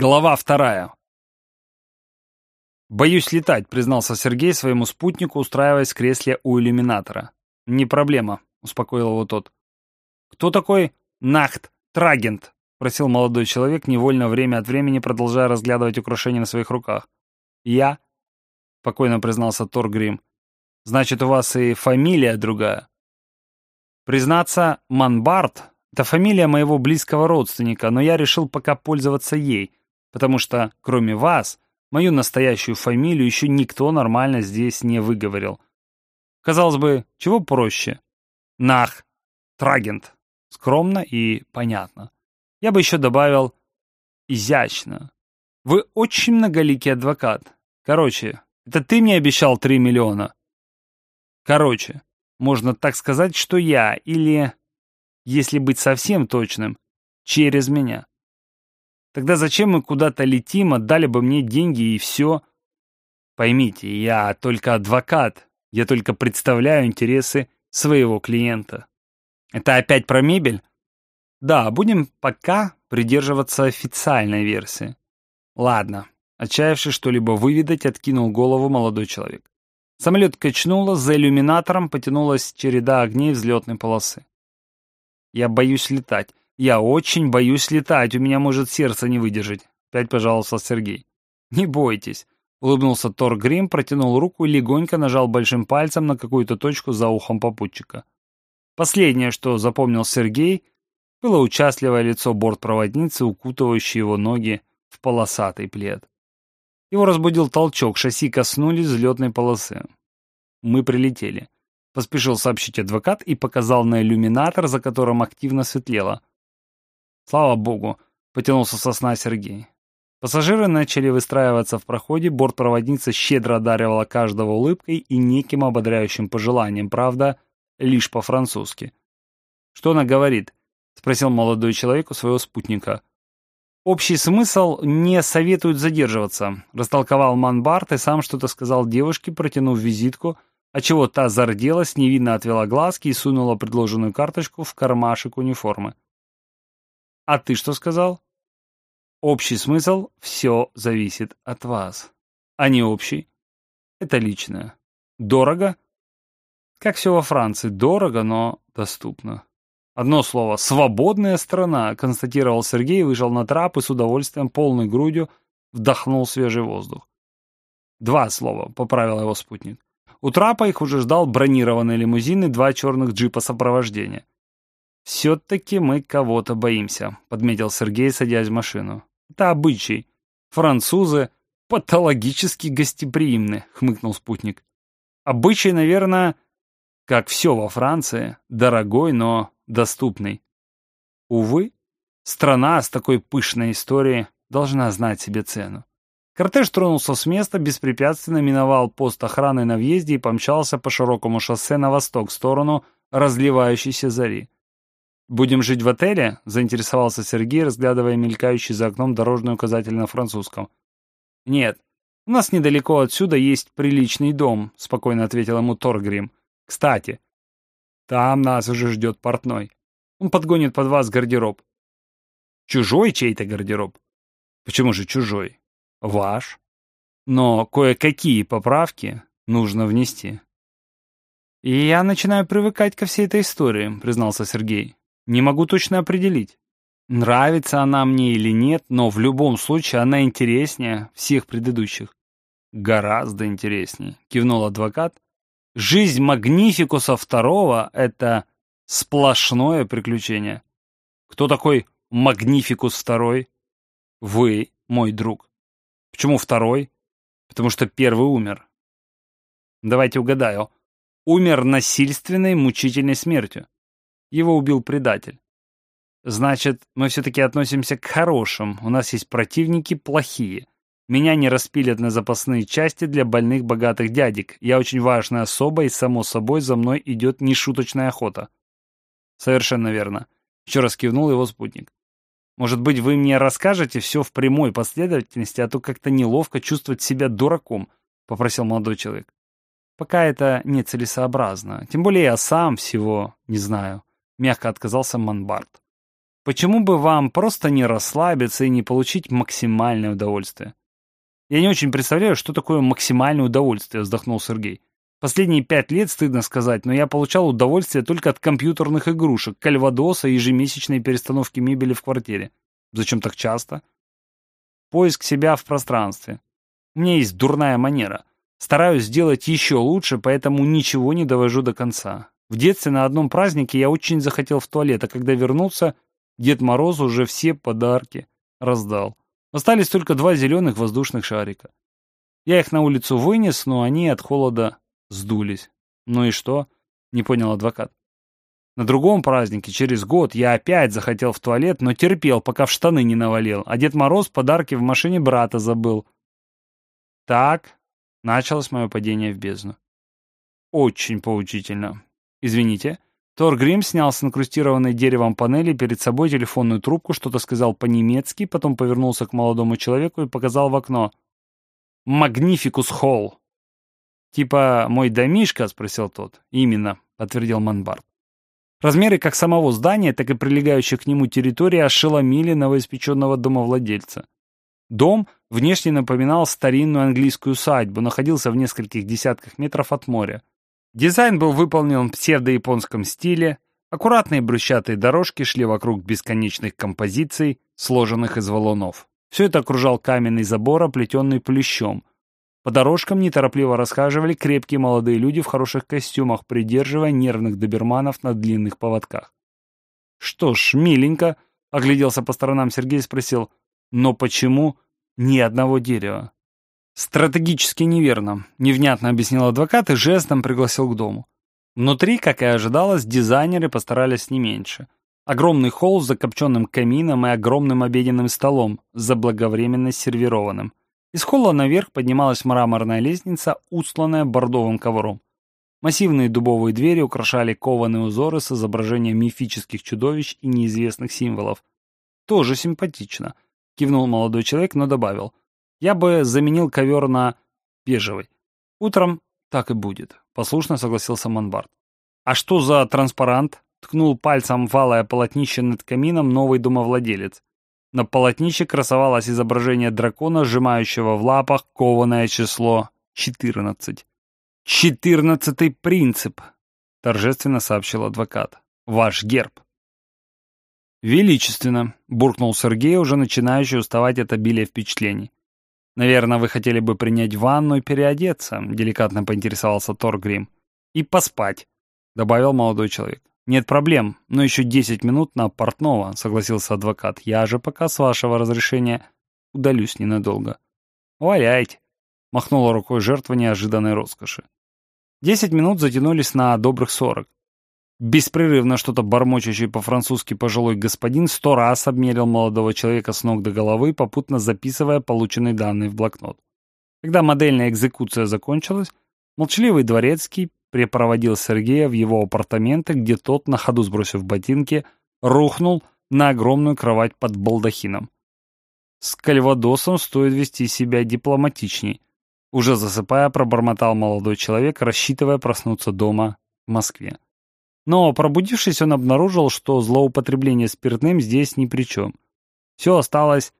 Глава вторая. «Боюсь летать», — признался Сергей своему спутнику, устраиваясь в кресле у иллюминатора. «Не проблема», — успокоил его тот. «Кто такой Нахт Трагент?» — просил молодой человек, невольно время от времени продолжая разглядывать украшения на своих руках. «Я?» — спокойно признался Торгрим. «Значит, у вас и фамилия другая?» «Признаться, Манбарт — это фамилия моего близкого родственника, но я решил пока пользоваться ей» потому что, кроме вас, мою настоящую фамилию еще никто нормально здесь не выговорил. Казалось бы, чего проще? Нах, Трагент. Скромно и понятно. Я бы еще добавил изящно. Вы очень многоликий адвокат. Короче, это ты мне обещал три миллиона? Короче, можно так сказать, что я, или, если быть совсем точным, через меня. Тогда зачем мы куда-то летим, отдали бы мне деньги и все? Поймите, я только адвокат, я только представляю интересы своего клиента. Это опять про мебель? Да, будем пока придерживаться официальной версии. Ладно, отчаявшись что-либо выведать, откинул голову молодой человек. Самолет качнуло, за иллюминатором потянулась череда огней взлетной полосы. Я боюсь летать. «Я очень боюсь летать, у меня может сердце не выдержать», — опять пожаловался Сергей. «Не бойтесь», — улыбнулся Тор Грим, протянул руку и легонько нажал большим пальцем на какую-то точку за ухом попутчика. Последнее, что запомнил Сергей, было участливое лицо бортпроводницы, укутывающее его ноги в полосатый плед. Его разбудил толчок, шасси коснулись взлетной полосы. Мы прилетели. Поспешил сообщить адвокат и показал на иллюминатор, за которым активно светлело. Слава богу, потянулся со сна Сергей. Пассажиры начали выстраиваться в проходе, бортпроводница щедро одаривала каждого улыбкой и неким ободряющим пожеланием, правда, лишь по-французски. «Что она говорит?» — спросил молодой человек у своего спутника. «Общий смысл не советует задерживаться», — растолковал Манбарт и сам что-то сказал девушке, протянув визитку, отчего та зарделась, невинно отвела глазки и сунула предложенную карточку в кармашек униформы. А ты что сказал? Общий смысл — все зависит от вас. А не общий. Это личное. Дорого? Как все во Франции. Дорого, но доступно. Одно слово. Свободная страна, констатировал Сергей, вышел на трап и с удовольствием полной грудью вдохнул свежий воздух. Два слова, поправил его спутник. У трапа их уже ждал бронированный лимузин и два черных джипа сопровождения. «Все-таки мы кого-то боимся», — подметил Сергей, садясь в машину. «Это обычай. Французы патологически гостеприимны», — хмыкнул спутник. «Обычай, наверное, как все во Франции, дорогой, но доступный. Увы, страна с такой пышной историей должна знать себе цену. Кортеж тронулся с места, беспрепятственно миновал пост охраны на въезде и помчался по широкому шоссе на восток в сторону разливающейся зари. «Будем жить в отеле?» — заинтересовался Сергей, разглядывая мелькающий за окном дорожный указатель на французском. «Нет, у нас недалеко отсюда есть приличный дом», — спокойно ответил ему Торгрим. «Кстати, там нас уже ждет портной. Он подгонит под вас гардероб». «Чужой чей-то гардероб?» «Почему же чужой?» «Ваш. Но кое-какие поправки нужно внести». «И я начинаю привыкать ко всей этой истории», — признался Сергей. Не могу точно определить. Нравится она мне или нет, но в любом случае она интереснее всех предыдущих. Гораздо интереснее, кивнул адвокат. Жизнь Магнификуса второго — это сплошное приключение. Кто такой Магнификус второй? Вы, мой друг. Почему второй? Потому что первый умер. Давайте угадаю. Умер насильственной мучительной смертью. Его убил предатель. Значит, мы все-таки относимся к хорошим. У нас есть противники плохие. Меня не распилят на запасные части для больных богатых дядек. Я очень важная особа, и, само собой, за мной идет нешуточная охота. Совершенно верно. Еще раз кивнул его спутник. Может быть, вы мне расскажете все в прямой последовательности, а то как-то неловко чувствовать себя дураком, попросил молодой человек. Пока это нецелесообразно. Тем более я сам всего не знаю. Мягко отказался Манбарт. Почему бы вам просто не расслабиться и не получить максимальное удовольствие? Я не очень представляю, что такое максимальное удовольствие, вздохнул Сергей. Последние пять лет, стыдно сказать, но я получал удовольствие только от компьютерных игрушек, кальвадоса и ежемесячной перестановки мебели в квартире. Зачем так часто? Поиск себя в пространстве. У меня есть дурная манера. Стараюсь сделать еще лучше, поэтому ничего не довожу до конца. В детстве на одном празднике я очень захотел в туалет, а когда вернулся, Дед Мороз уже все подарки раздал. Остались только два зеленых воздушных шарика. Я их на улицу вынес, но они от холода сдулись. Ну и что? Не понял адвокат. На другом празднике, через год, я опять захотел в туалет, но терпел, пока в штаны не навалил, а Дед Мороз подарки в машине брата забыл. Так началось мое падение в бездну. Очень поучительно. Извините. Тор Грим снял с инкрустированной деревом панели перед собой телефонную трубку, что-то сказал по-немецки, потом повернулся к молодому человеку и показал в окно. «Магнификус Холл!» «Типа мой домишка?» — спросил тот. «Именно», — подтвердил Манбард. Размеры как самого здания, так и прилегающей к нему территории ошеломили новоиспеченного домовладельца. Дом внешне напоминал старинную английскую усадьбу, находился в нескольких десятках метров от моря. Дизайн был выполнен в псевдо-японском стиле, аккуратные брусчатые дорожки шли вокруг бесконечных композиций, сложенных из валунов. Все это окружал каменный забор, оплетенный плющом, по дорожкам неторопливо расхаживали крепкие молодые люди в хороших костюмах, придерживая нервных доберманов на длинных поводках. «Что ж, миленько», — огляделся по сторонам Сергей и спросил, «но почему ни одного дерева?» «Стратегически неверно», — невнятно объяснил адвокат и жестом пригласил к дому. Внутри, как и ожидалось, дизайнеры постарались не меньше. Огромный холл с закопченным камином и огромным обеденным столом, заблаговременно сервированным. Из холла наверх поднималась мраморная лестница, устланная бордовым ковром. Массивные дубовые двери украшали кованые узоры с изображением мифических чудовищ и неизвестных символов. «Тоже симпатично», — кивнул молодой человек, но добавил. «Я бы заменил ковер на бежевый. Утром так и будет», — послушно согласился Монбард. «А что за транспарант?» — ткнул пальцем валое полотнище над камином новый домовладелец. На полотнище красовалось изображение дракона, сжимающего в лапах кованое число 14. «Четырнадцатый принцип», — торжественно сообщил адвокат. «Ваш герб». «Величественно», — буркнул Сергей, уже начинающий уставать от обилия впечатлений. «Наверное, вы хотели бы принять ванну и переодеться», — деликатно поинтересовался Торгрим. «И поспать», — добавил молодой человек. «Нет проблем, но еще десять минут на портного», — согласился адвокат. «Я же пока, с вашего разрешения, удалюсь ненадолго». «Валяйте», — махнула рукой жертва неожиданной роскоши. Десять минут затянулись на добрых сорок. Беспрерывно что-то бормочащий по-французски пожилой господин сто раз обмерил молодого человека с ног до головы, попутно записывая полученные данные в блокнот. Когда модельная экзекуция закончилась, молчаливый дворецкий припроводил Сергея в его апартаменты, где тот, на ходу сбросив ботинки, рухнул на огромную кровать под балдахином. С кальвадосом стоит вести себя дипломатичней. Уже засыпая, пробормотал молодой человек, рассчитывая проснуться дома в Москве. Но, пробудившись, он обнаружил, что злоупотребление спиртным здесь ни при чем. Все осталось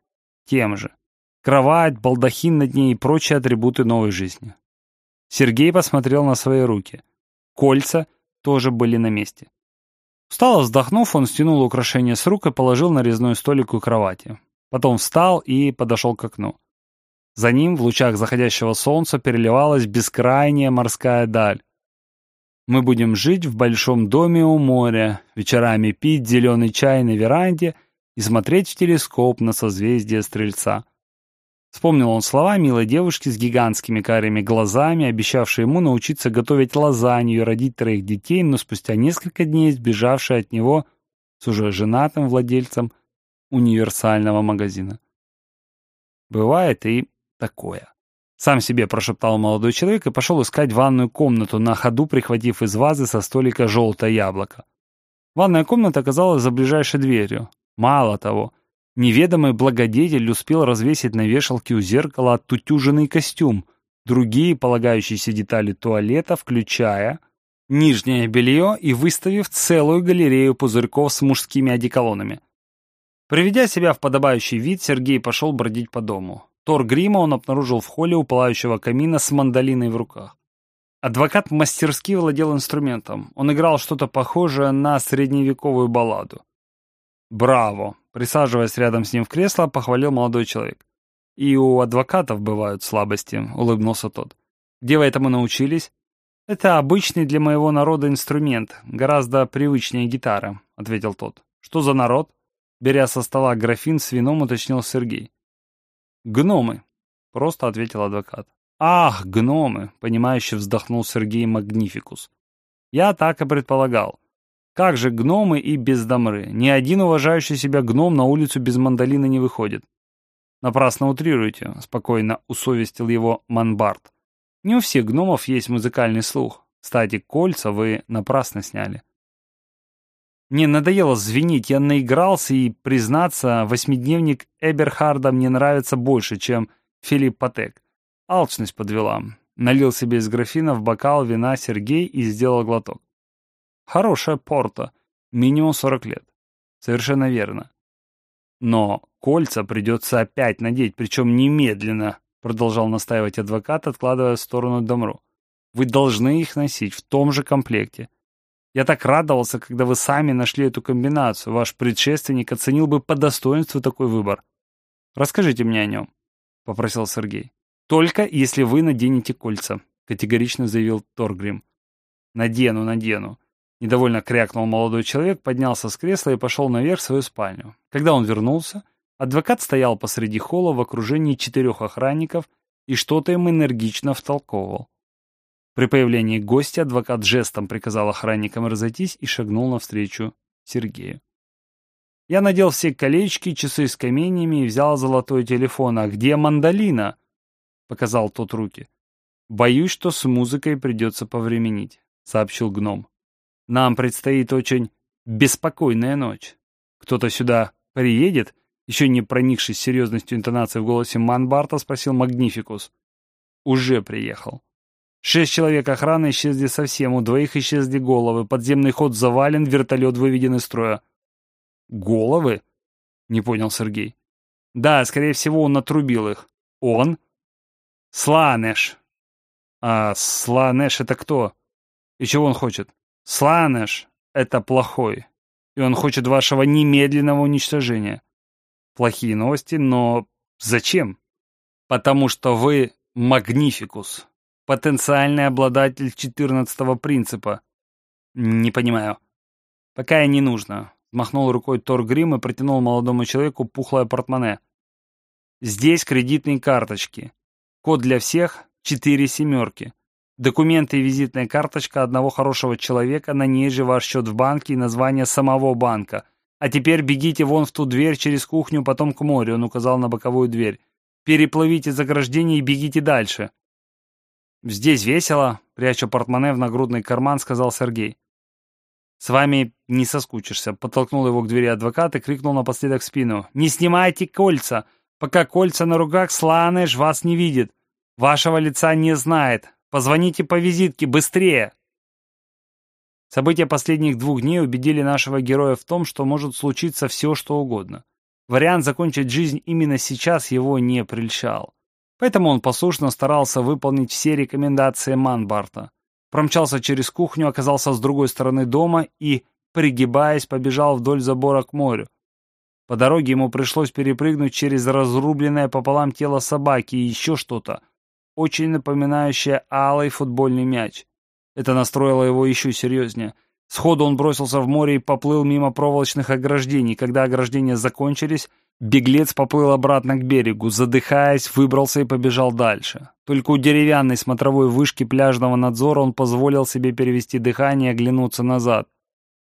тем же. Кровать, балдахин над ней и прочие атрибуты новой жизни. Сергей посмотрел на свои руки. Кольца тоже были на месте. Устало вздохнув, он стянул украшение с рук и положил на резной столик у кровати. Потом встал и подошел к окну. За ним в лучах заходящего солнца переливалась бескрайняя морская даль. Мы будем жить в большом доме у моря, вечерами пить зеленый чай на веранде и смотреть в телескоп на созвездие Стрельца. Вспомнил он слова милой девушки с гигантскими карими глазами, обещавшей ему научиться готовить лазанью и родить троих детей, но спустя несколько дней сбежавшей от него с уже женатым владельцем универсального магазина. Бывает и такое. Сам себе прошептал молодой человек и пошел искать ванную комнату, на ходу прихватив из вазы со столика желтое яблоко. Ванная комната оказалась за ближайшей дверью. Мало того, Неведомый благодетель успел развесить на вешалке у зеркала оттутюженный костюм, другие полагающиеся детали туалета, включая нижнее белье и выставив целую галерею пузырьков с мужскими одеколонами. Приведя себя в подобающий вид, Сергей пошел бродить по дому. Тор грима он обнаружил в холле у пылающего камина с мандолиной в руках. Адвокат мастерски владел инструментом. Он играл что-то похожее на средневековую балладу. «Браво!» — присаживаясь рядом с ним в кресло, похвалил молодой человек. «И у адвокатов бывают слабости», — улыбнулся тот. «Где вы этому научились?» «Это обычный для моего народа инструмент, гораздо привычнее гитары», — ответил тот. «Что за народ?» Беря со стола графин с вином, уточнил Сергей. «Гномы», — просто ответил адвокат. «Ах, гномы!» — понимающе вздохнул Сергей Магнификус. «Я так и предполагал. Как же гномы и бездомры? Ни один уважающий себя гном на улицу без мандолина не выходит». «Напрасно утрируете», — спокойно усовестил его Манбарт. «Не у всех гномов есть музыкальный слух. Кстати, кольца вы напрасно сняли». Мне надоело звенить, я наигрался, и, признаться, восьмидневник Эберхарда мне нравится больше, чем Филипп Патек. Алчность подвела. Налил себе из графина в бокал вина Сергей и сделал глоток. Хорошая порта. Минимум 40 лет. Совершенно верно. Но кольца придется опять надеть, причем немедленно, продолжал настаивать адвокат, откладывая в сторону Домру. Вы должны их носить в том же комплекте. Я так радовался, когда вы сами нашли эту комбинацию. Ваш предшественник оценил бы по достоинству такой выбор. Расскажите мне о нем, попросил Сергей. «Только если вы наденете кольца», — категорично заявил Торгрим. «Надену, надену». Недовольно крякнул молодой человек, поднялся с кресла и пошел наверх в свою спальню. Когда он вернулся, адвокат стоял посреди холла в окружении четырех охранников и что-то им энергично втолковывал. При появлении гостя адвокат жестом приказал охранникам разойтись и шагнул навстречу Сергею. Я надел все колечки, часы с каменьями и взял золотой телефон. А где мандолина? — показал тот руки. «Боюсь, что с музыкой придется повременить», — сообщил гном. «Нам предстоит очень беспокойная ночь. Кто-то сюда приедет?» Еще не проникшись серьезностью интонации в голосе Манбарта, спросил Магнификус. «Уже приехал. Шесть человек охраны исчезли совсем, у двоих исчезли головы, подземный ход завален, вертолет выведен из строя». «Головы?» — не понял Сергей. «Да, скорее всего, он отрубил их». «Он?» Сланеш. А Сланеш это кто? И чего он хочет? Сланеш это плохой. И он хочет вашего немедленного уничтожения. Плохие новости, но зачем? Потому что вы магнификус. Потенциальный обладатель четырнадцатого принципа. Не понимаю. Пока и не нужно. Махнул рукой Тор Грим и протянул молодому человеку пухлое портмоне. Здесь кредитные карточки. Код для всех — четыре семерки. Документы и визитная карточка одного хорошего человека, на ней же ваш счет в банке и название самого банка. А теперь бегите вон в ту дверь через кухню, потом к морю, он указал на боковую дверь. Переплывите заграждение и бегите дальше. Здесь весело, пряча портмоне в нагрудный карман, сказал Сергей. «С вами не соскучишься», — подтолкнул его к двери адвокат и крикнул напоследок в спину. «Не снимайте кольца! Пока кольца на руках, Сланеш вас не видит. Вашего лица не знает. Позвоните по визитке, быстрее!» События последних двух дней убедили нашего героя в том, что может случиться все, что угодно. Вариант закончить жизнь именно сейчас его не прельщал. Поэтому он послушно старался выполнить все рекомендации Манбарта. Промчался через кухню, оказался с другой стороны дома и, пригибаясь, побежал вдоль забора к морю. По дороге ему пришлось перепрыгнуть через разрубленное пополам тело собаки и еще что-то, очень напоминающее алый футбольный мяч. Это настроило его еще серьезнее. Сходу он бросился в море и поплыл мимо проволочных ограждений. Когда ограждения закончились, беглец поплыл обратно к берегу, задыхаясь, выбрался и побежал дальше. Только у деревянной смотровой вышки пляжного надзора он позволил себе перевести дыхание и оглянуться назад.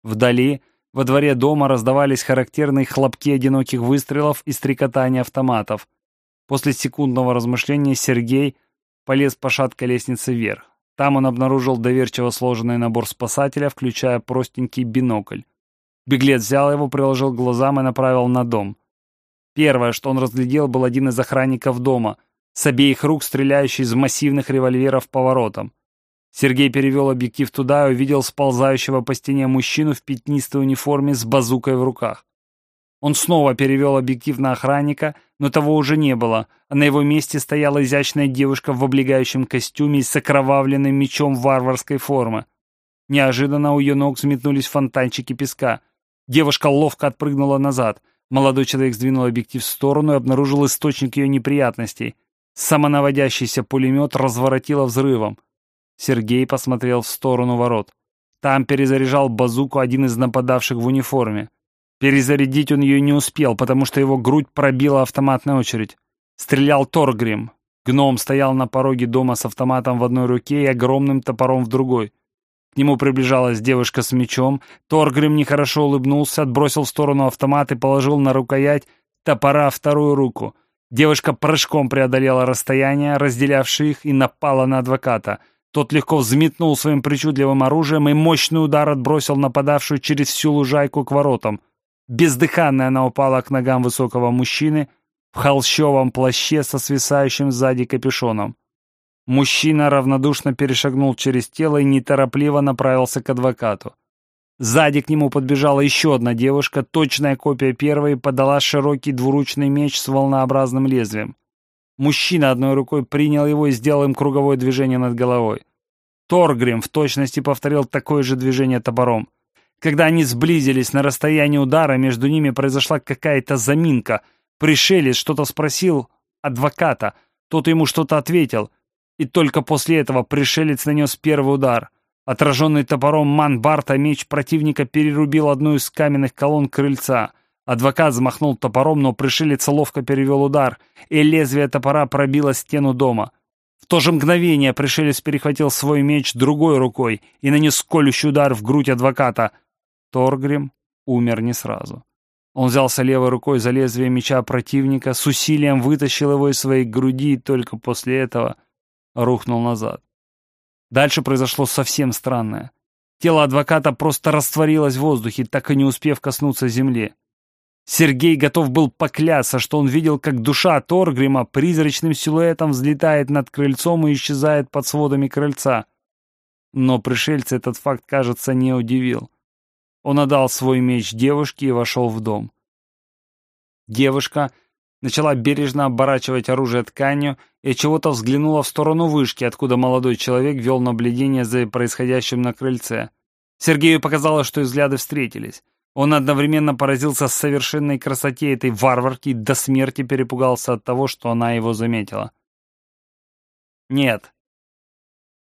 Вдали во дворе дома раздавались характерные хлопки одиноких выстрелов и стрекотания автоматов. После секундного размышления Сергей полез по шаткой лестнице вверх. Там он обнаружил доверчиво сложенный набор спасателя, включая простенький бинокль. Беглец взял его, приложил к глазам и направил на дом. Первое, что он разглядел, был один из охранников дома, с обеих рук стреляющий из массивных револьверов поворотом. Сергей перевел объектив туда и увидел сползающего по стене мужчину в пятнистой униформе с базукой в руках. Он снова перевел объектив на охранника, но того уже не было, а на его месте стояла изящная девушка в облегающем костюме с окровавленным мечом варварской формы. Неожиданно у ее ног взметнулись фонтанчики песка. Девушка ловко отпрыгнула назад. Молодой человек сдвинул объектив в сторону и обнаружил источник ее неприятностей. Самонаводящийся пулемет разворотило взрывом. Сергей посмотрел в сторону ворот. Там перезаряжал базуку один из нападавших в униформе. Перезарядить он ее не успел, потому что его грудь пробила автоматная очередь. Стрелял Торгрим. Гном стоял на пороге дома с автоматом в одной руке и огромным топором в другой. К нему приближалась девушка с мечом. Торгрим нехорошо улыбнулся, отбросил в сторону автомат и положил на рукоять топора вторую руку. Девушка прыжком преодолела расстояние, разделявшее их, и напала на адвоката. Тот легко взметнул своим причудливым оружием и мощный удар отбросил нападавшую через всю лужайку к воротам. Бездыханная она упала к ногам высокого мужчины в холщовом плаще со свисающим сзади капюшоном. Мужчина равнодушно перешагнул через тело и неторопливо направился к адвокату. Сзади к нему подбежала еще одна девушка, точная копия первой, подала широкий двуручный меч с волнообразным лезвием. Мужчина одной рукой принял его и сделал им круговое движение над головой. Торгрим в точности повторил такое же движение топором. Когда они сблизились на расстоянии удара, между ними произошла какая-то заминка. Пришелец что-то спросил адвоката, тот ему что-то ответил, и только после этого пришелец нанес первый удар. Отраженный топором Манбарта меч противника перерубил одну из каменных колонн крыльца. Адвокат взмахнул топором, но пришелец ловко перевел удар, и лезвие топора пробило стену дома. В то же мгновение пришелец перехватил свой меч другой рукой и нанес колющий удар в грудь адвоката — Торгрим умер не сразу. Он взялся левой рукой за лезвие меча противника, с усилием вытащил его из своей груди и только после этого рухнул назад. Дальше произошло совсем странное. Тело адвоката просто растворилось в воздухе, так и не успев коснуться земли. Сергей готов был поклясться, что он видел, как душа Торгрима призрачным силуэтом взлетает над крыльцом и исчезает под сводами крыльца. Но пришельца этот факт, кажется, не удивил. Он отдал свой меч девушке и вошел в дом. Девушка начала бережно оборачивать оружие тканью и чего-то взглянула в сторону вышки, откуда молодой человек вел наблюдение за происходящим на крыльце. Сергею показалось, что взгляды встретились. Он одновременно поразился совершенной красоте этой варварки и до смерти перепугался от того, что она его заметила. Нет,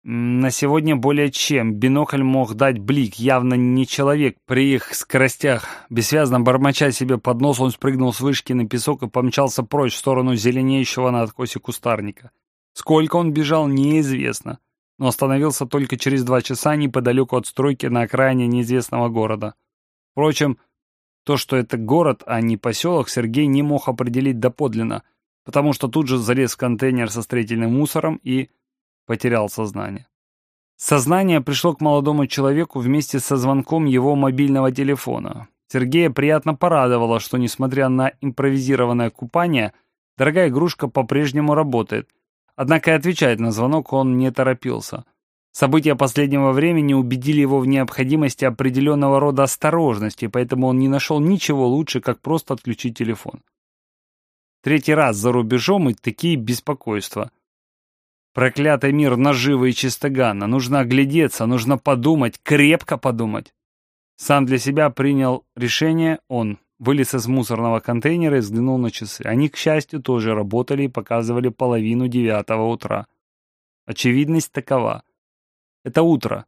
на сегодня более чем. Бинокль мог дать блик, явно не человек при их скоростях. Бессвязно бормоча себе под нос, он спрыгнул с вышки на песок и помчался прочь в сторону зеленеющего на откосе кустарника. Сколько он бежал, неизвестно, но остановился только через два часа неподалеку от стройки на окраине неизвестного города. Впрочем, то, что это город, а не поселок, Сергей не мог определить доподлинно, потому что тут же залез в контейнер со строительным мусором и потерял сознание. Сознание пришло к молодому человеку вместе со звонком его мобильного телефона. Сергея приятно порадовало, что, несмотря на импровизированное купание, дорогая игрушка по-прежнему работает. Однако и отвечать на звонок он не торопился. События последнего времени убедили его в необходимости определенного рода осторожности, поэтому он не нашел ничего лучше, как просто отключить телефон. Третий раз за рубежом и такие беспокойства. Проклятый мир наживы и чистогана. Нужно оглядеться, нужно подумать, крепко подумать. Сам для себя принял решение он. Вылез из мусорного контейнера и взглянул на часы. Они, к счастью, тоже работали и показывали половину девятого утра. Очевидность такова. Это утро.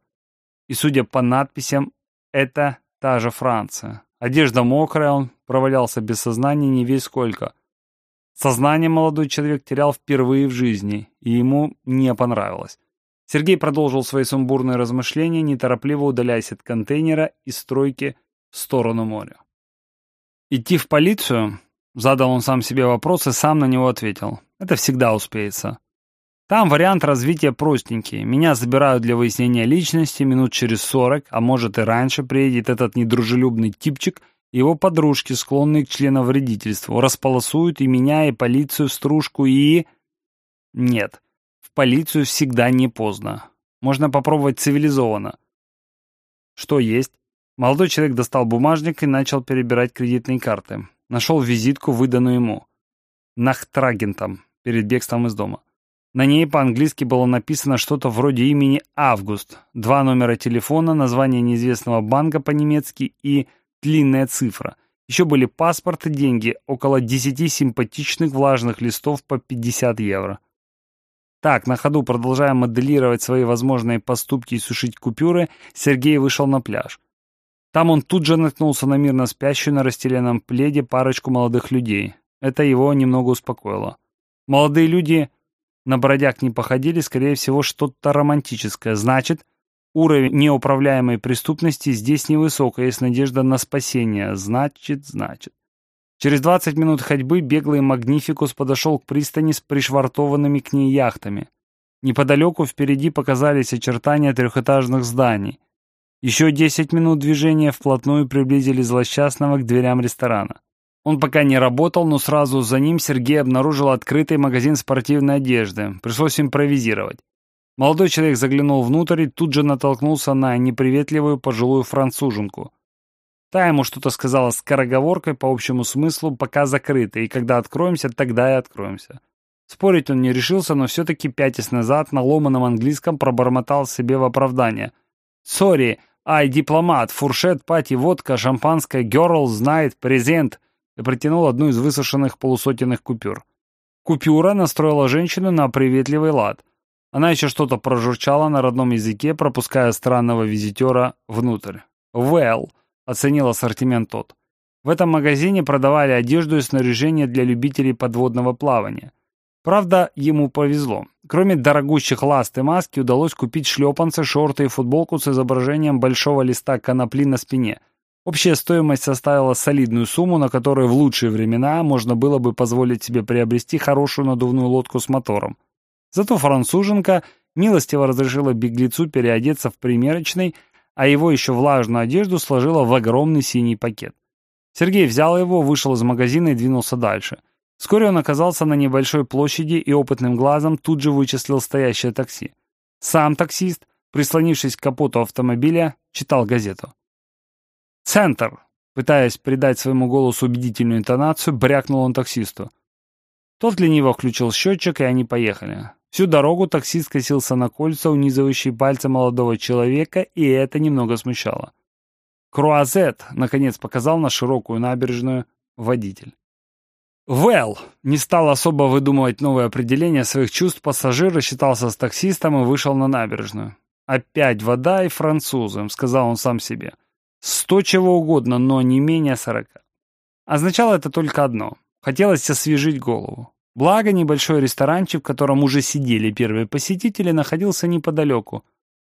И, судя по надписям, это та же Франция. Одежда мокрая, он провалялся без сознания не весь сколько. Сознание молодой человек терял впервые в жизни, и ему не понравилось. Сергей продолжил свои сумбурные размышления, неторопливо удаляясь от контейнера и стройки в сторону моря. «Идти в полицию?» Задал он сам себе вопрос и сам на него ответил. «Это всегда успеется. Там вариант развития простенький. Меня забирают для выяснения личности минут через сорок, а может и раньше приедет этот недружелюбный типчик – его подружки, склонные к членовредительству, располосуют и меня, и полицию в стружку, и... Нет, в полицию всегда не поздно. Можно попробовать цивилизованно. Что есть? Молодой человек достал бумажник и начал перебирать кредитные карты. Нашел визитку, выданную ему. Нахтрагентом, перед бегством из дома. На ней по-английски было написано что-то вроде имени Август, два номера телефона, название неизвестного банка по-немецки и длинная цифра. Еще были паспорт и деньги, около десяти симпатичных влажных листов по 50 евро. Так, на ходу, продолжая моделировать свои возможные поступки и сушить купюры, Сергей вышел на пляж. Там он тут же наткнулся на мирно спящую на расстеленном пледе парочку молодых людей. Это его немного успокоило. Молодые люди на бродяг не походили, скорее всего, что-то романтическое. Значит, уровень неуправляемой преступности здесь невысок, а есть надежда на спасение. Значит, значит. Через 20 минут ходьбы беглый Магнификус подошел к пристани с пришвартованными к ней яхтами. Неподалеку впереди показались очертания трехэтажных зданий. Еще 10 минут движения вплотную приблизили злосчастного к дверям ресторана. Он пока не работал, но сразу за ним Сергей обнаружил открытый магазин спортивной одежды. Пришлось импровизировать. Молодой человек заглянул внутрь и тут же натолкнулся на неприветливую пожилую француженку. Та ему что-то сказала скороговоркой по общему смыслу, пока закрыто, и когда откроемся, тогда и откроемся. Спорить он не решился, но все-таки пятясь назад на ломаном английском пробормотал себе в оправдание. «Sorry, I, дипломат, фуршет, party, водка, шампанское, girls, night, present и протянул одну из высушенных полусотенных купюр. Купюра настроила женщину на приветливый лад. Она еще что-то прожурчала на родном языке, пропуская странного визитера внутрь. «Well», — оценил ассортимент тот. В этом магазине продавали одежду и снаряжение для любителей подводного плавания. Правда, ему повезло. Кроме дорогущих ласт и маски, удалось купить шлепанцы, шорты и футболку с изображением большого листа конопли на спине, Общая стоимость составила солидную сумму, на которую в лучшие времена можно было бы позволить себе приобрести хорошую надувную лодку с мотором. Зато француженка милостиво разрешила беглецу переодеться в примерочной, а его еще влажную одежду сложила в огромный синий пакет. Сергей взял его, вышел из магазина и двинулся дальше. Вскоре он оказался на небольшой площади и опытным глазом тут же вычислил стоящее такси. Сам таксист, прислонившись к капоту автомобиля, читал газету. «Центр!» Пытаясь придать своему голосу убедительную интонацию, брякнул он таксисту. Тот лениво включил счетчик, и они поехали. Всю дорогу таксист косился на кольца, унизывающие пальцы молодого человека, и это немного смущало. «Круазет!» — наконец показал на широкую набережную водитель. «Well!» — не стал особо выдумывать новое определение своих чувств, пассажир рассчитался с таксистом и вышел на набережную. «Опять вода и французы», — сказал он сам себе. Сто чего угодно, но не менее сорока. Означало это только одно. Хотелось освежить голову. Благо, небольшой ресторанчик, в котором уже сидели первые посетители, находился неподалеку.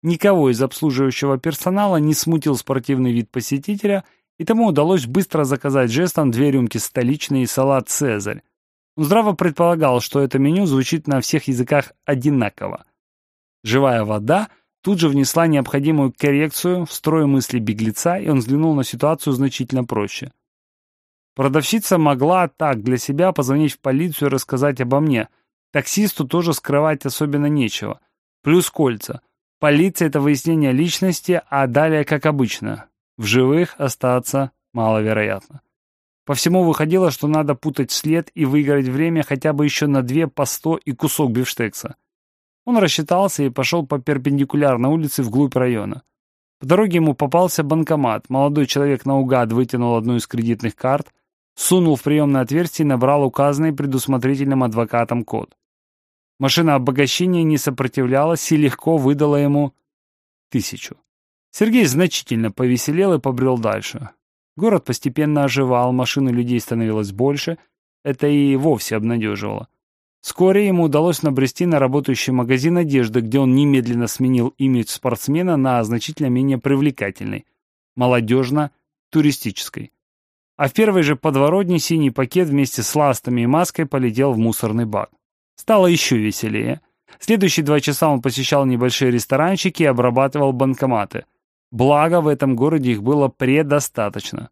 Никого из обслуживающего персонала не смутил спортивный вид посетителя, и тому удалось быстро заказать жестом две рюмки столичный и салат «Цезарь». Он здраво предполагал, что это меню звучит на всех языках одинаково. Живая вода — тут же внесла необходимую коррекцию в строй мысли беглеца, и он взглянул на ситуацию значительно проще. Продавщица могла так для себя позвонить в полицию и рассказать обо мне. Таксисту тоже скрывать особенно нечего. Плюс кольца. Полиция — это выяснение личности, а далее, как обычно, в живых остаться маловероятно. По всему выходило, что надо путать след и выиграть время хотя бы еще на две по сто и кусок бифштекса. Он рассчитался и пошел по перпендикулярной улице вглубь района. По дороге ему попался банкомат. Молодой человек наугад вытянул одну из кредитных карт, сунул в приемное отверстие и набрал указанный предусмотрительным адвокатом код. Машина обогащения не сопротивлялась и легко выдала ему тысячу. Сергей значительно повеселел и побрел дальше. Город постепенно оживал, машин и людей становилось больше. Это и вовсе обнадеживало. Вскоре ему удалось набрести на работающий магазин одежды, где он немедленно сменил имидж спортсмена на значительно менее привлекательный, молодежно-туристической. А в первой же подворотне синий пакет вместе с ластами и маской полетел в мусорный бак. Стало еще веселее. Следующие два часа он посещал небольшие ресторанчики и обрабатывал банкоматы. Благо, в этом городе их было предостаточно.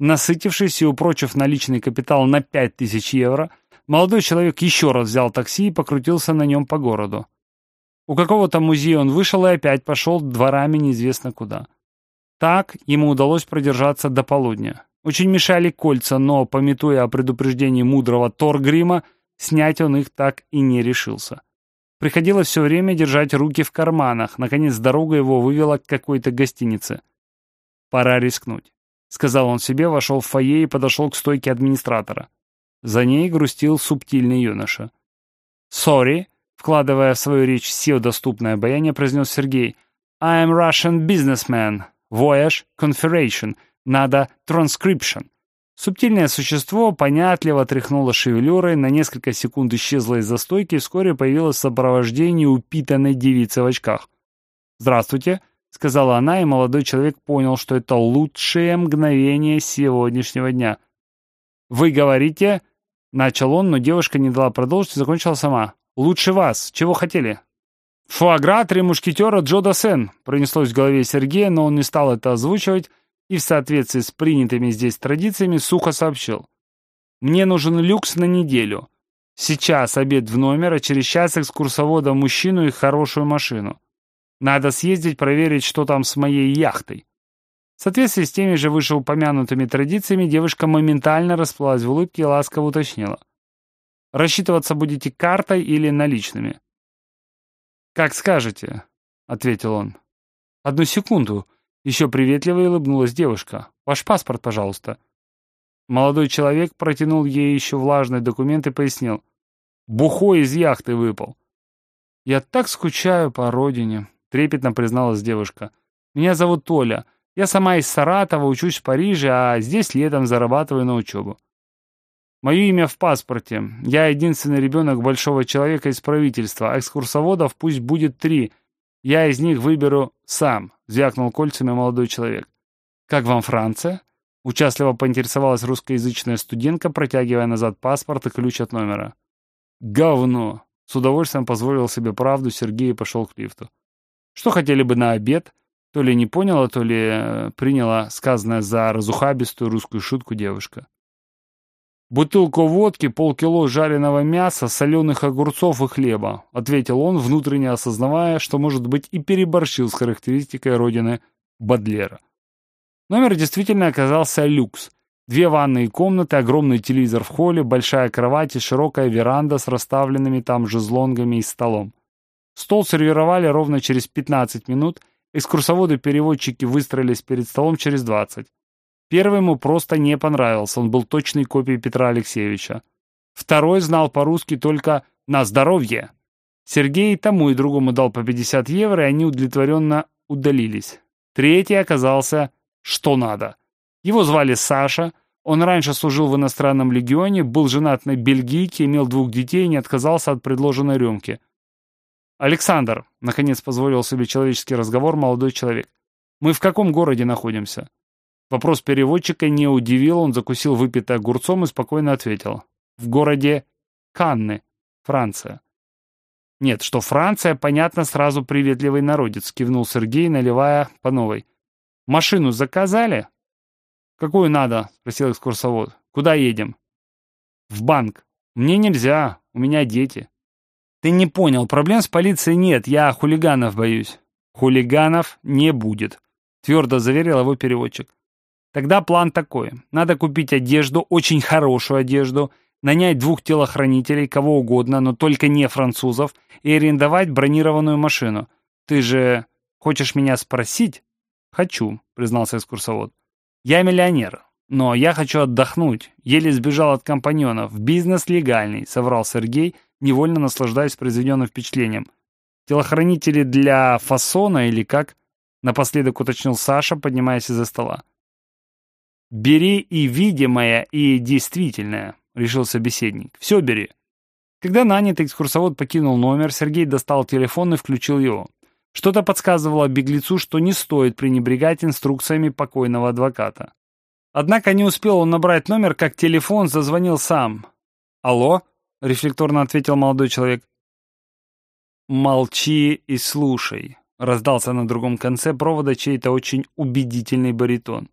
Насытившись и упрочив наличный капитал на 5000 евро – Молодой человек еще раз взял такси и покрутился на нем по городу. У какого-то музея он вышел и опять пошел дворами неизвестно куда. Так ему удалось продержаться до полудня. Очень мешали кольца, но, пометуя о предупреждении мудрого Торгрима, снять он их так и не решился. Приходилось все время держать руки в карманах. Наконец, дорога его вывела к какой-то гостинице. «Пора рискнуть», — сказал он себе, вошел в фойе и подошел к стойке администратора. За ней грустил субтильный юноша. «Sorry», — вкладывая в свою речь все доступное обаяние, произнес Сергей. «I am Russian businessman. Voyage, confederation. Надо транскрипшн. Субтильное существо понятливо тряхнуло шевелюрой, на несколько секунд исчезло из-за стойки и вскоре появилось в сопровождении упитанной девицы в очках. «Здравствуйте», — сказала она, и молодой человек понял, что это лучшее мгновение сегодняшнего дня. «Вы говорите...» — начал он, но девушка не дала продолжить и закончила сама. «Лучше вас. Чего хотели?» «Фуагра, три мушкетера, Джо Досен», — пронеслось в голове Сергея, но он не стал это озвучивать, и в соответствии с принятыми здесь традициями сухо сообщил. «Мне нужен люкс на неделю. Сейчас обед в номер, а через час экскурсовода мужчину и хорошую машину. Надо съездить проверить, что там с моей яхтой». В соответствии с теми же вышеупомянутыми традициями девушка моментально расплылась в улыбке и ласково уточнила. «Рассчитываться будете картой или наличными?» «Как скажете», — ответил он. «Одну секунду», еще приветливо улыбнулась девушка. «Ваш паспорт, пожалуйста». Молодой человек протянул ей еще влажный документ и пояснил. «Бухой из яхты выпал». «Я так скучаю по родине», — трепетно призналась девушка. «Меня зовут Толя. Я сама из Саратова, учусь в Париже, а здесь летом зарабатываю на учебу. Мое имя в паспорте. Я единственный ребенок большого человека из правительства. Экскурсоводов пусть будет три — я из них выберу сам», — звякнул кольцами молодой человек. «Как вам Франция?» Участливо поинтересовалась русскоязычная студентка, протягивая назад паспорт и ключ от номера. «Говно!» — с удовольствием позволил себе правду Сергей и пошел к лифту. «Что хотели бы на обед?» То ли не поняла, то ли э, приняла сказанное за разухабистую русскую шутку девушка. «Бутылку водки, полкило жареного мяса, соленых огурцов и хлеба», — ответил он, внутренне осознавая, что, может быть, и переборщил с характеристикой родины Бадлера. Номер действительно оказался люкс. Две ванные комнаты, огромный телевизор в холле, большая кровать и широкая веранда с расставленными там жезлонгами и столом. Стол сервировали ровно через 15 минут, экскурсоводы-переводчики выстроились перед столом через 20. Первый ему просто не понравился, он был точной копией Петра Алексеевича. Второй знал по-русски только «на здоровье». Сергей тому и другому дал по 50 евро, и они удовлетворенно удалились. Третий оказался «что надо». Его звали Саша, он раньше служил в иностранном легионе, был женат на бельгийке, имел двух детей и не отказался от предложенной рюмки. «Александр», — наконец позволил себе человеческий разговор молодой человек, — «мы в каком городе находимся?» Вопрос переводчика не удивил, он закусил выпитый огурцом и спокойно ответил. В городе Канны, Франция. Нет, что Франция, понятно, сразу приветливый народец, кивнул Сергей, наливая по новой. Машину заказали? Какую надо? Спросил экскурсовод. Куда едем? В банк. Мне нельзя, у меня дети. Ты не понял, проблем с полицией нет, я хулиганов боюсь. Хулиганов не будет, твердо заверил его переводчик. Тогда план такой. Надо купить одежду, очень хорошую одежду, нанять двух телохранителей, кого угодно, но только не французов, и арендовать бронированную машину. Ты же хочешь меня спросить? Хочу, признался экскурсовод. Я миллионер, но я хочу отдохнуть. Еле сбежал от компаньонов. Бизнес легальный, соврал Сергей, невольно наслаждаясь произведенным впечатлением. Телохранители для фасона или как? Напоследок уточнил Саша, поднимаясь из-за стола. «Бери и видимое, и действительное», — решил собеседник. «Все бери». Когда нанятый экскурсовод покинул номер, Сергей достал телефон и включил его. Что-то подсказывало беглецу, что не стоит пренебрегать инструкциями покойного адвоката. Однако не успел он набрать номер, как телефон зазвонил сам. «Алло?» — рефлекторно ответил молодой человек. «Молчи и слушай», — раздался на другом конце провода чей-то очень убедительный баритон.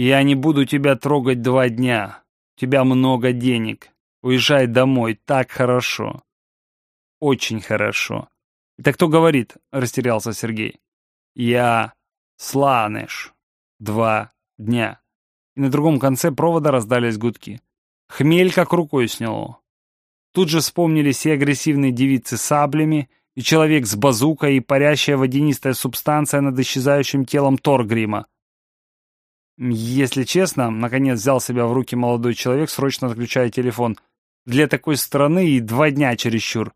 Я не буду тебя трогать два дня. У тебя много денег. Уезжай домой, так хорошо. Очень хорошо. Это кто говорит? Растерялся Сергей. Я сланеш. Два дня. и на другом конце провода раздались гудки. Хмель как рукой сняло. Тут же вспомнились и агрессивные девицы с саблями, и человек с базукой, и парящая водянистая субстанция над исчезающим телом Торгрима. Если честно, наконец взял себя в руки молодой человек, срочно отключая телефон. Для такой страны и два дня чересчур.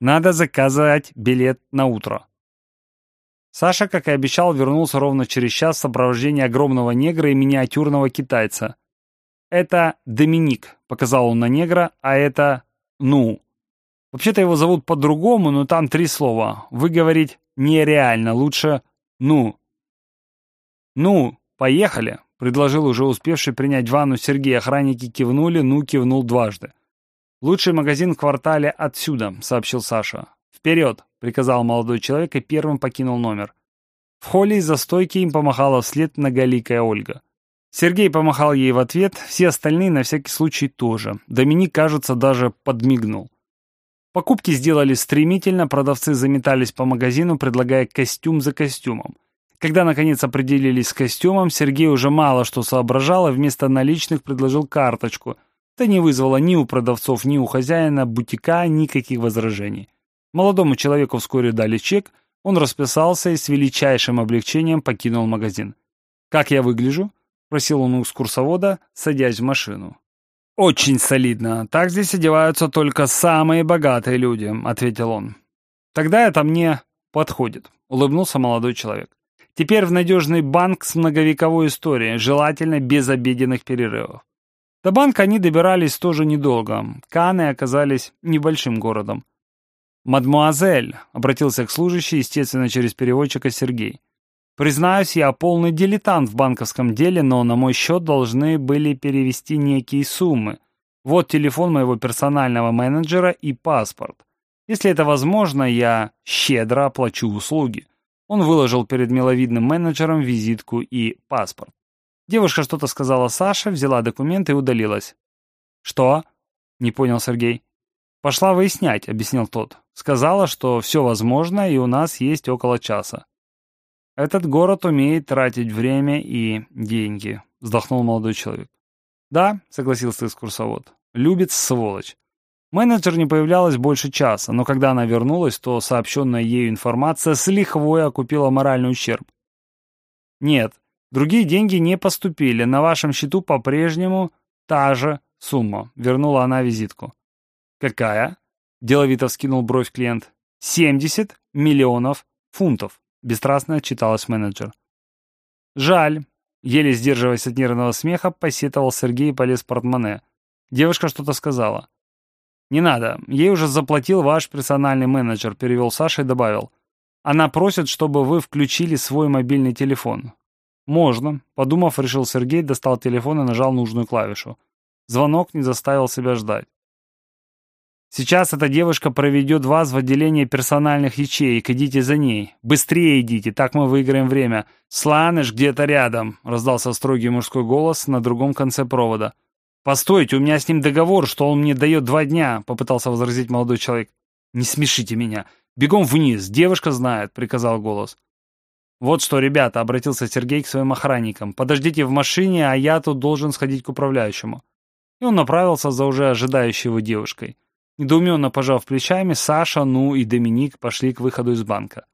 Надо заказать билет на утро. Саша, как и обещал, вернулся ровно через час в сопровождении огромного негра и миниатюрного китайца. «Это Доминик», — показал он на негра, а это «ну». Вообще-то его зовут по-другому, но там три слова. Выговорить нереально, лучше «ну». «Ну, поехали», — предложил уже успевший принять ванну Сергей. Охранники кивнули, «ну» кивнул дважды. «Лучший магазин в квартале отсюда», — сообщил Саша. «Вперед!» — приказал молодой человек и первым покинул номер. В холле из-за стойки им помахала вслед многоликая Ольга. Сергей помахал ей в ответ, все остальные на всякий случай тоже. Доминик, кажется, даже подмигнул. Покупки сделали стремительно, продавцы заметались по магазину, предлагая костюм за костюмом. Когда, наконец, определились с костюмом, Сергей уже мало что соображал и вместо наличных предложил карточку. Это не вызвало ни у продавцов, ни у хозяина бутика никаких возражений. Молодому человеку вскоре дали чек, он расписался и с величайшим облегчением покинул магазин. «Как я выгляжу?» — спросил он у экскурсовода, садясь в машину. «Очень солидно. Так здесь одеваются только самые богатые люди», — ответил он. «Тогда это мне подходит», — улыбнулся молодой человек. «Теперь в надежный банк с многовековой историей, желательно без обеденных перерывов». До банка они добирались тоже недолго. Каны оказались небольшим городом. «Мадмуазель», — обратился к служащей, естественно, через переводчика Сергей. «Признаюсь, я полный дилетант в банковском деле, но на мой счет должны были перевести некие суммы. Вот телефон моего персонального менеджера и паспорт. Если это возможно, я щедро оплачу услуги». Он выложил перед миловидным менеджером визитку и паспорт. Девушка что-то сказала Саше, взяла документы и удалилась. «Что?» — не понял Сергей. «Пошла выяснять», — объяснил тот. «Сказала, что все возможно, и у нас есть около часа». «Этот город умеет тратить время и деньги», — вздохнул молодой человек. «Да», — согласился экскурсовод. «Любит сволочь». Менеджер не появлялась больше часа, но когда она вернулась, то сообщенная ею информация с лихвой окупила моральный ущерб. «Нет, другие деньги не поступили, на вашем счету по-прежнему та же сумма», — вернула она визитку. «Какая?» — деловито вскинул бровь клиент. «Семьдесят миллионов фунтов», — бесстрастно отчиталась менеджер. «Жаль», — еле сдерживаясь от нервного смеха, посетовал Сергей и полез в портмоне. Девушка что-то сказала. «Не надо, ей уже заплатил ваш персональный менеджер», — перевел Саша и добавил. «Она просит, чтобы вы включили свой мобильный телефон». «Можно», — подумав, решил Сергей, достал телефон и нажал нужную клавишу. Звонок не заставил себя ждать. Сейчас эта девушка проведет вас в отделение персональных ячеек. Идите за ней. Быстрее идите, так мы выиграем время. Сланыш где-то рядом», — раздался строгий мужской голос на другом конце провода. «Постойте, у меня с ним договор, что он мне дает два дня», — попытался возразить молодой человек. «Не смешите меня. Бегом вниз, девушка знает», — приказал голос. «Вот что, ребята», — обратился Сергей к своим охранникам. «Подождите в машине, а я тут должен сходить к управляющему». И он направился за уже ожидающей его девушкой. Недоуменно пожав плечами, Саша, Ну и Доминик пошли к выходу из банка.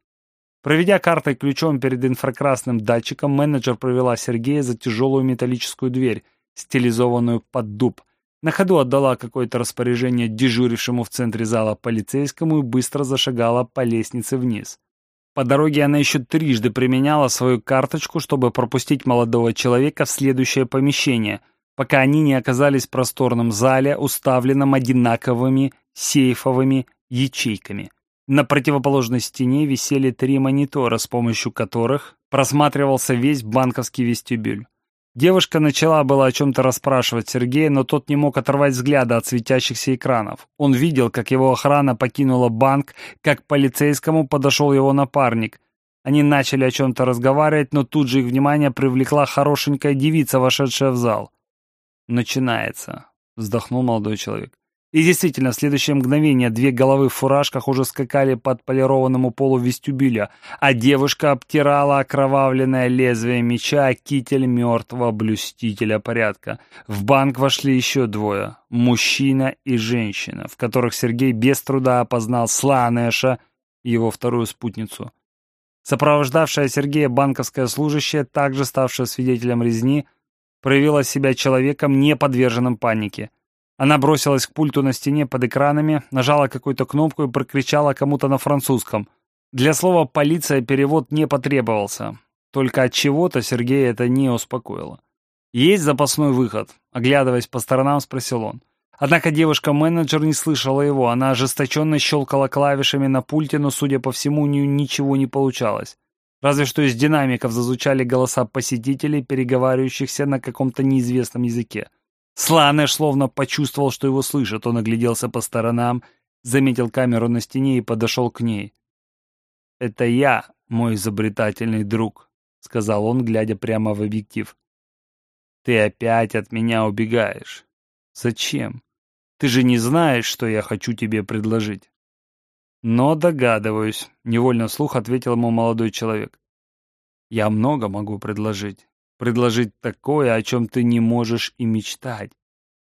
Проведя картой ключом перед инфракрасным датчиком, менеджер провела Сергея за тяжелую металлическую дверь, стилизованную под дуб. На ходу отдала какое-то распоряжение дежурившему в центре зала полицейскому и быстро зашагала по лестнице вниз. По дороге она еще трижды применяла свою карточку, чтобы пропустить молодого человека в следующее помещение, пока они не оказались в просторном зале, уставленном одинаковыми сейфовыми ячейками. На противоположной стене висели три монитора, с помощью которых просматривался весь банковский вестибюль. Девушка начала было о чем-то расспрашивать Сергея, но тот не мог оторвать взгляда от светящихся экранов. Он видел, как его охрана покинула банк, как к полицейскому подошел его напарник. Они начали о чем-то разговаривать, но тут же их внимание привлекла хорошенькая девица, вошедшая в зал начинается», — вздохнул молодой человек. И действительно, в следующее мгновение две головы в фуражках уже скакали по отполированному полу вестибюля, а девушка обтирала окровавленное лезвие меча китель мертвого блюстителя порядка. В банк вошли еще двое — мужчина и женщина, в которых Сергей без труда опознал Сланеша и его вторую спутницу. Сопровождавшая Сергея банковская служащая, также ставшая свидетелем резни, проявила себя человеком, не подверженным панике — она бросилась к пульту на стене под экранами, нажала какую-то кнопку и прокричала кому-то на французском. Для слова «полиция» перевод не потребовался. Только от чего-то Сергея это не успокоило. «Есть запасной выход?» Оглядываясь по сторонам, спросил он. Однако девушка-менеджер не слышала его. Она ожесточенно щелкала клавишами на пульте, но, судя по всему, у нее ничего не получалось. Разве что из динамиков зазвучали голоса посетителей, переговаривающихся на каком-то неизвестном языке. Сланеш словно почувствовал, что его слышат. Он огляделся по сторонам, заметил камеру на стене и подошел к ней. «Это я, мой изобретательный друг», — сказал он, глядя прямо в объектив. «Ты опять от меня убегаешь. Зачем? Ты же не знаешь, что я хочу тебе предложить». «Но догадываюсь», — невольно вслух ответил ему молодой человек. «Я много могу предложить предложить такое, о чем ты не можешь и мечтать.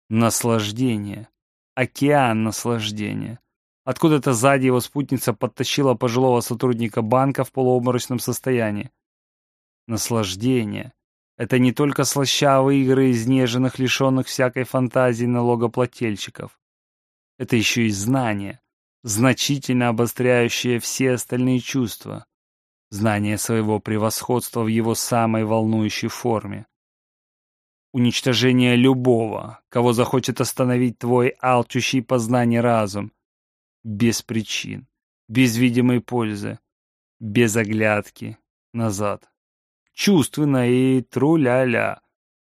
Наслаждение. Океан наслаждения. Откуда-то сзади его спутница подтащила пожилого сотрудника банка в полуобморочном состоянии. Наслаждение. Это не только слащавые игры изнеженных, лишенных всякой фантазии налогоплательщиков. Это еще и знание, значительно обостряющее все остальные чувства знание своего превосходства в его самой волнующей форме. Уничтожение любого, кого захочет остановить твой алчущий познание разум. Без причин, без видимой пользы, без оглядки назад. Чувственно и тру-ля-ля.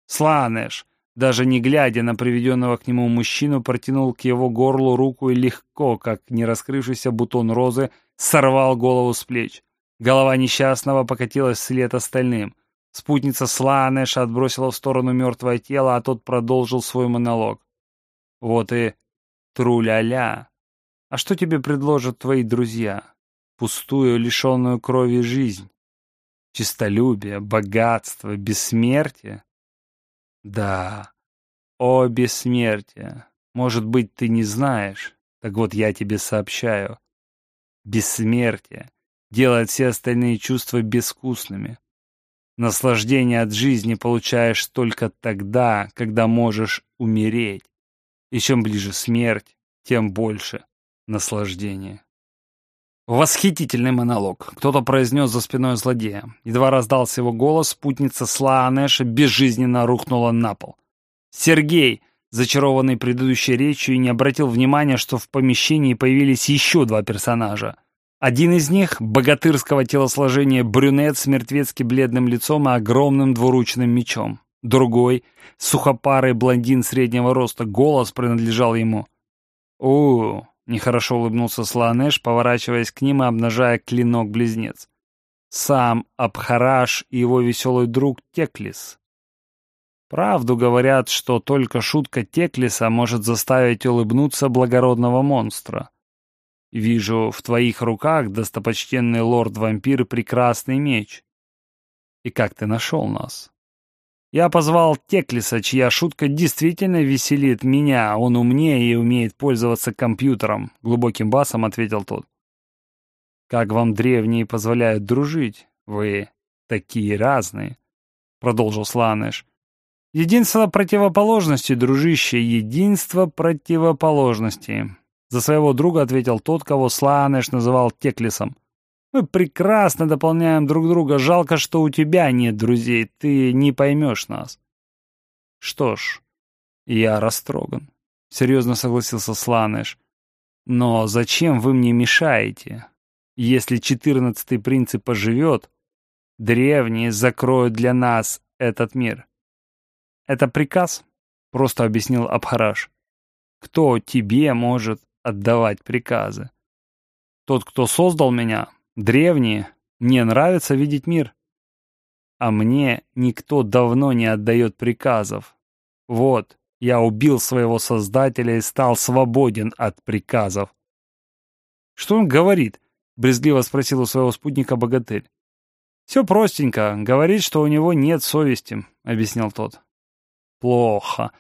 Сланеш, даже не глядя на приведенного к нему мужчину, протянул к его горлу руку и легко, как не раскрывшийся бутон розы, сорвал голову с плеч. Голова несчастного покатилась вслед остальным. Спутница Сланеш отбросила в сторону мертвое тело, а тот продолжил свой монолог. Вот и тру-ля-ля. А что тебе предложат твои друзья? Пустую, лишенную крови жизнь? Чистолюбие, богатство, бессмертие? Да, о бессмертие. Может быть, ты не знаешь. Так вот, я тебе сообщаю. Бессмертие делает все остальные чувства безвкусными. Наслаждение от жизни получаешь только тогда, когда можешь умереть. И чем ближе смерть, тем больше наслаждения. Восхитительный монолог. Кто-то произнес за спиной злодея. Едва раздался его голос, спутница Слаанеша безжизненно рухнула на пол. Сергей, зачарованный предыдущей речью, не обратил внимания, что в помещении появились еще два персонажа. Один из них — богатырского телосложения брюнет с мертвецки бледным лицом и огромным двуручным мечом. Другой — сухопарый блондин среднего роста, голос принадлежал ему. у нехорошо улыбнулся Сланеш, поворачиваясь к ним и обнажая клинок-близнец. Сам Абхараш и его веселый друг Теклис. Правду говорят, что только шутка Теклиса может заставить улыбнуться благородного монстра. Вижу в твоих руках, достопочтенный лорд-вампир, прекрасный меч. И как ты нашел нас? Я позвал Теклиса, чья шутка действительно веселит меня. Он умнее и умеет пользоваться компьютером, глубоким басом ответил тот. Как вам древние позволяют дружить? Вы такие разные, продолжил Сланеш. Единство противоположности, дружище, единство противоположности. За своего друга ответил тот, кого Сланеш называл Теклисом. «Мы прекрасно дополняем друг друга. Жалко, что у тебя нет друзей. Ты не поймешь нас». «Что ж, я растроган», — серьезно согласился Сланеш. «Но зачем вы мне мешаете? Если четырнадцатый принцип оживет, древние закроют для нас этот мир». «Это приказ?» — просто объяснил Абхараш. «Кто тебе может отдавать приказы. Тот, кто создал меня, древние, мне нравится видеть мир. А мне никто давно не отдает приказов. Вот, Я убил своего создателя и стал свободен от приказов. «Что он говорит?» — брезгливо спросил у своего спутника богатырь. «Все простенько. Говорит, что у него нет совести», — объяснил тот. «Плохо.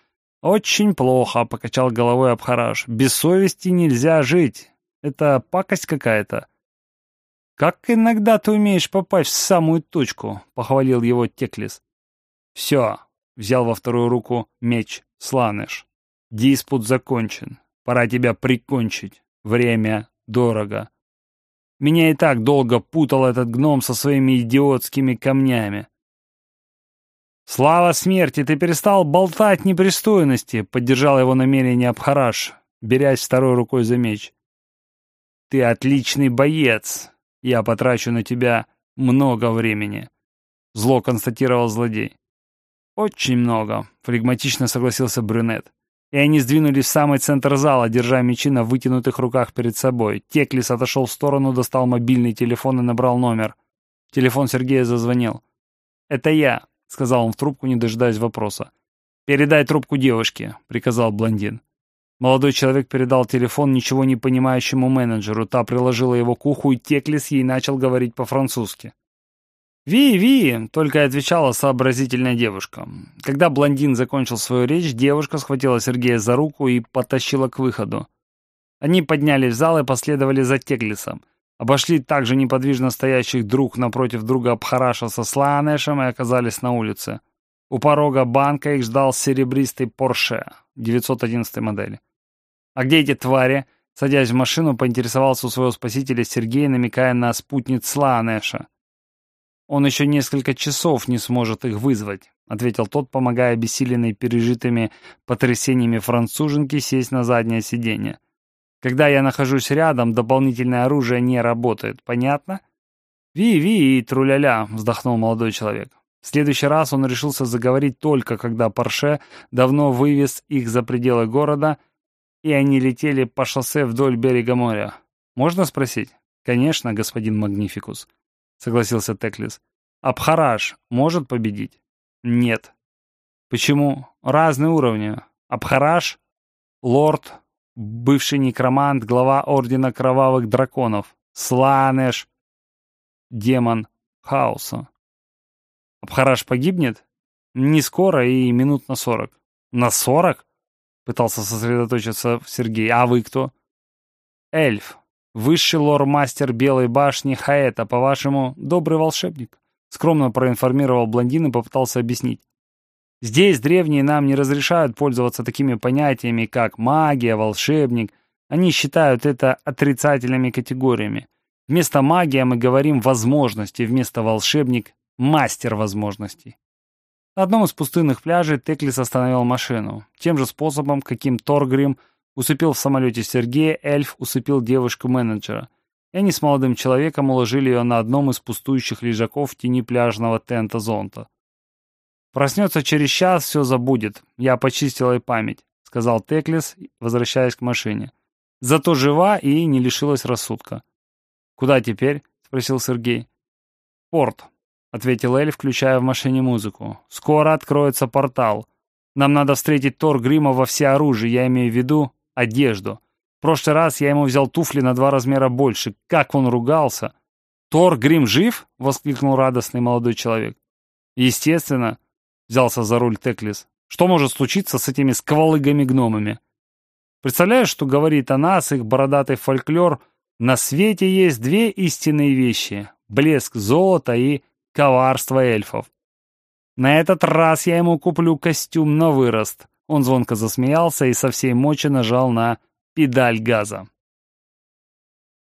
Очень плохо», — покачал головой Абхараш. «Без совести нельзя жить. Это пакость какая-то». «Как иногда ты умеешь попасть в самую точку», — похвалил его Теклис. «Все», — взял во вторую руку меч Сланыш. «Диспут закончен. Пора тебя прикончить. Время дорого. Меня и так долго путал этот гном со своими идиотскими камнями». «Слава смерти, ты перестал болтать непристойности», — поддержал его намерение Абхараш, берясь второй рукой за меч. «Ты отличный боец. Я потрачу на тебя много времени», — зло констатировал злодей. «Очень много», — флегматично согласился брюнет. И они сдвинулись в самый центр зала, держа мечи на вытянутых руках перед собой. Теклис отошел в сторону, достал мобильный телефон и набрал номер. Телефон Сергея зазвонил. «Это я», — сказал он в трубку, не дожидаясь вопроса. «Передай трубку девушке», — приказал блондин. Молодой человек передал телефон ничего не понимающему менеджеру. Та приложила его к уху, и Теклис ей начал говорить по-французски. «Ви, Ви!» — только и отвечала сообразительная девушка. Когда блондин закончил свою речь, девушка схватила Сергея за руку и потащила к выходу. Они поднялись в зал и последовали за Теглисом. Обошли также неподвижно стоящих друг напротив друга Абхараша со Слаанешем и оказались на улице. У порога банка их ждал серебристый Порше 911 модели. «А где эти твари?» Садясь в машину, поинтересовался у своего спасителя Сергей, намекая на спутниц Слаанеша. «Он еще несколько часов не сможет их вызвать», — ответил тот, помогая обессиленной пережитыми потрясениями француженке сесть на заднее сиденье. «Когда я нахожусь рядом, дополнительное оружие не работает. Понятно?» «Ви-ви и труляля», — вздохнул молодой человек. В следующий раз он решился заговорить только, когда Порше давно вывез их за пределы города, и они летели по шоссе вдоль берега моря. «Можно спросить?» «Конечно, господин Магнификус» согласился Теклис. Абхараш может победить? Нет. Почему? Разные уровни. Абхараш — лорд, бывший некромант, глава Ордена Кровавых Драконов. Сланеш — демон хаоса. Абхараш погибнет? Не скоро и минут на сорок. На сорок? Пытался сосредоточиться Сергей. А вы кто? Эльф. Высший лор-мастер Белой башни Хаэта, по-вашему, добрый волшебник? Скромно проинформировал блондин и попытался объяснить. Здесь древние нам не разрешают пользоваться такими понятиями, как магия, волшебник. Они считают это отрицательными категориями. Вместо магия мы говорим возможности, вместо волшебник — мастер возможностей. На одном из пустынных пляжей Теклис остановил машину. Тем же способом, каким Торгрим — Усыпил в самолете Сергея, эльф усыпил девушку-менеджера. И они с молодым человеком уложили ее на одном из пустующих лежаков в тени пляжного тента зонта. «Проснется через час, все забудет. Я почистил ей память», — сказал Теклис, возвращаясь к машине. «Зато жива и не лишилась рассудка». «Куда теперь?» — спросил Сергей. «Порт», — ответил Эль, включая в машине музыку. «Скоро откроется портал. Нам надо встретить Тор Грима во всеоружии, я имею в виду одежду. В прошлый раз я ему взял туфли на два размера больше. Как он ругался! «Тор Грим жив?» — воскликнул радостный молодой человек. «Естественно», — взялся за руль Теклис. «Что может случиться с этими сквалыгами-гномами?» Представляешь, что говорит о нас, их бородатый фольклор? На свете есть две истинные вещи — блеск золота и коварство эльфов. На этот раз я ему куплю костюм на вырост. Он звонко засмеялся и со всей мочи нажал на педаль газа.